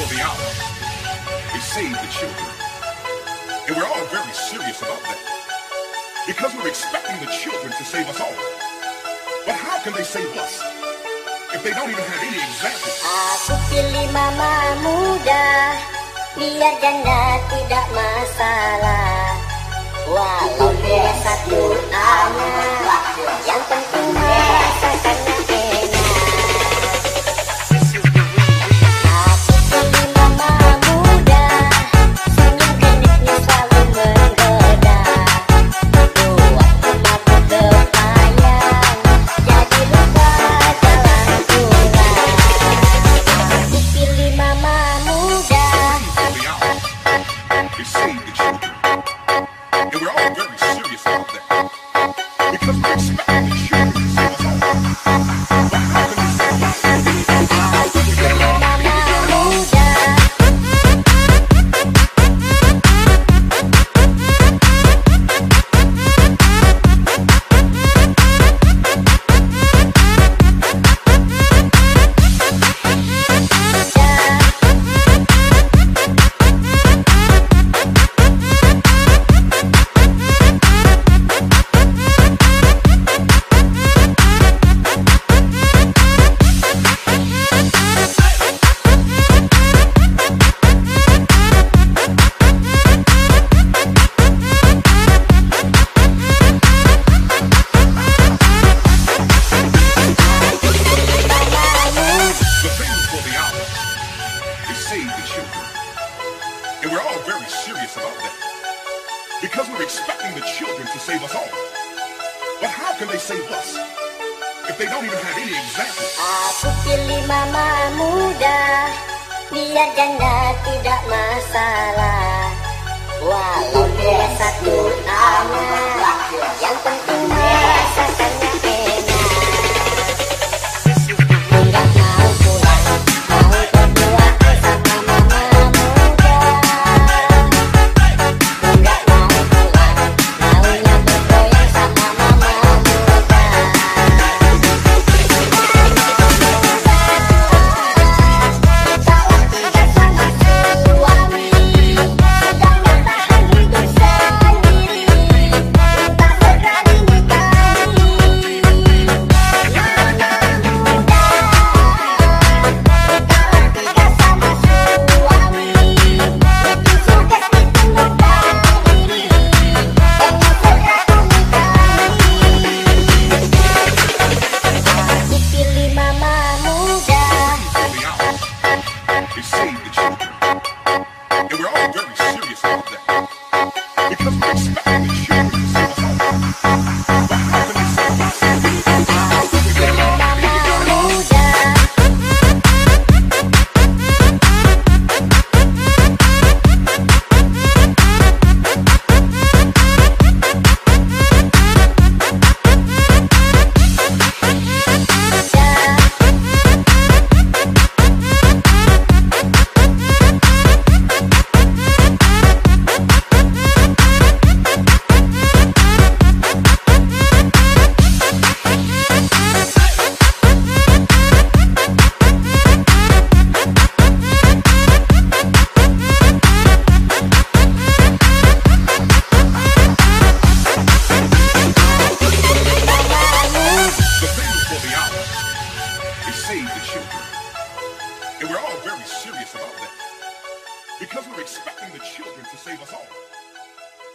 for the hour is save the children. And we're all very serious about that. Because we're expecting the children to save us all. But how can they save us if they don't even have any example? Aku pilih mama muda Biar janda tidak masalah Walau dia satu anak Yang penting can they save us? If they don't even have any? Aku pilih mama muda. Biar janda tidak masalah. Walau dia satu anak. Yang penting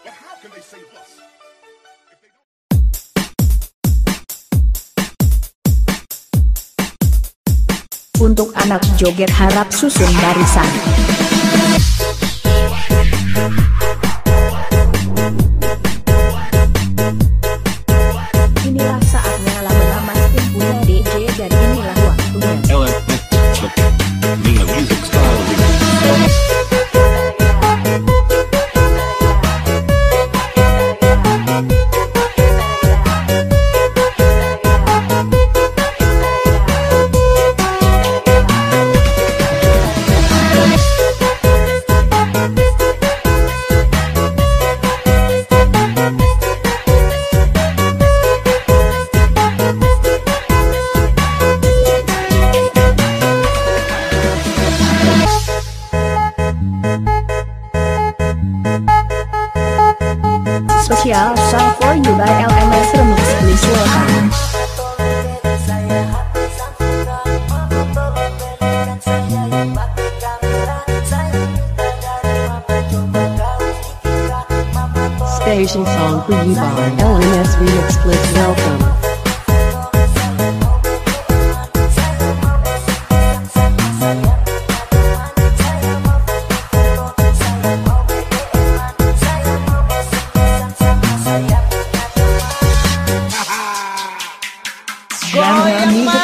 But how can they save us? Untuk anak joget harap susun barisan. Inilah saatnya by LMS Remix Please welcome Station song for you by LMS Remix Please welcome. Bienvenido.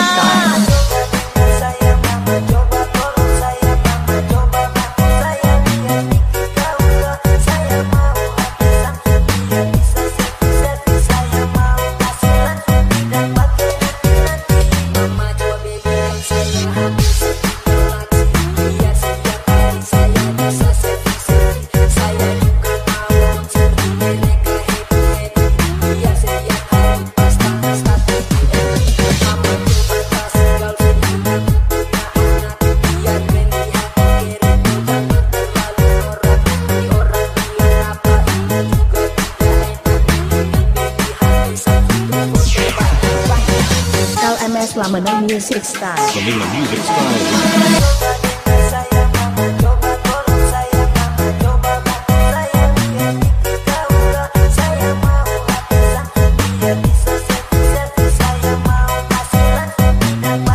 Lamena Music Style Music Style.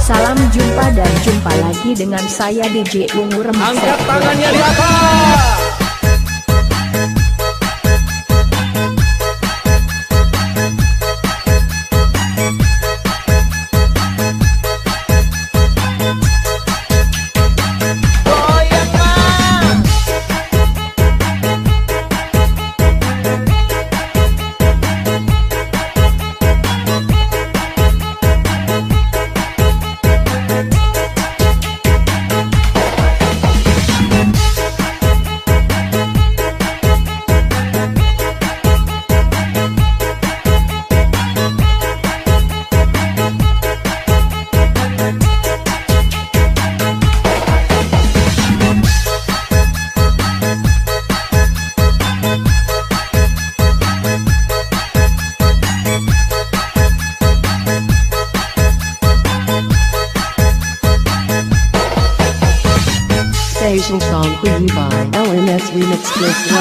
Salam jumpa dan jumpa lagi dengan saya DJ Ungu Remix Angkat tangannya di atas. Remix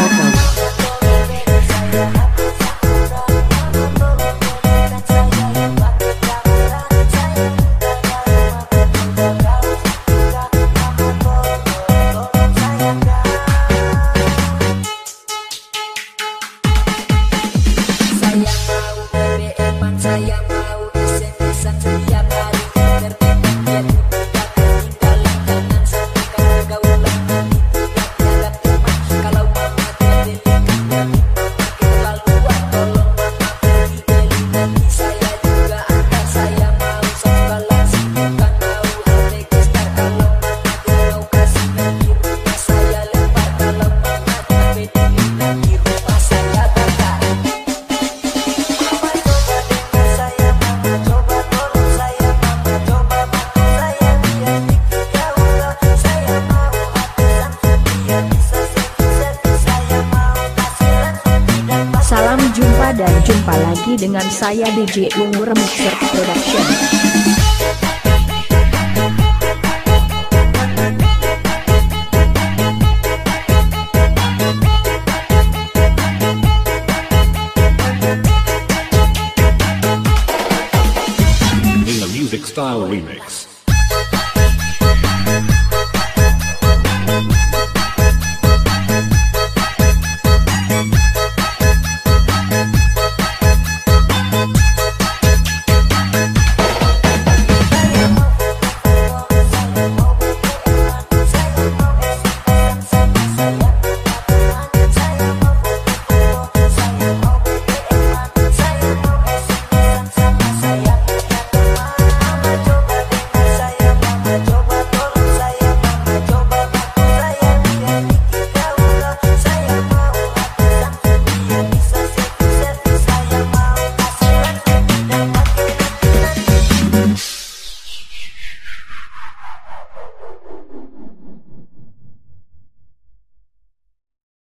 Dan jumpa lagi dengan saya DJ Ungu Remixer Production Style Remix.